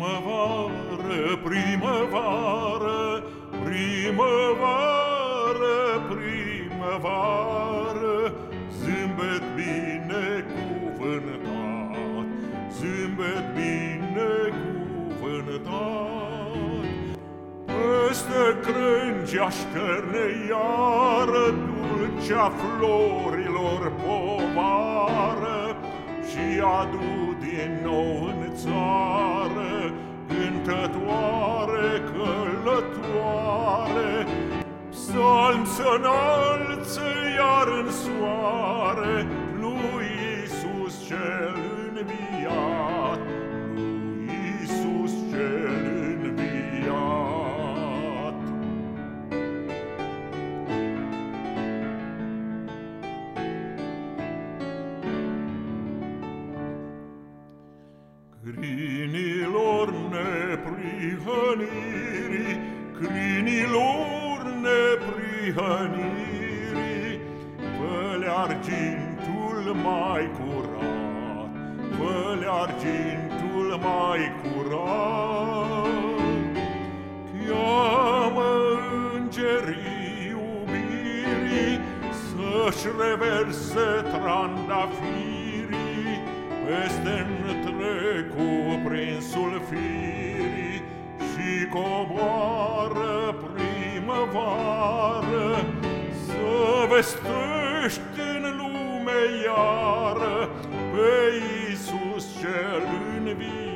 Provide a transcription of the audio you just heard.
Primăvară, primăvară, primăvară, primăvară, Zâmbet binecuvântat, zâmbet binecuvântat. Peste crângi așterne iară dulcea florilor povară Și adu din nou în țară cântătoare, călătoare, Psalm să înalță iar în soare Crinilor neprihănirii, crinilor neprihănirii, Fă-le argintul mai curat, fă-le argintul mai curat. Cheamă îngerii iubirii să-și reverse trandafirii peste întreg coboară primăvară să vestești în lume iară pe Iisus cel înviat,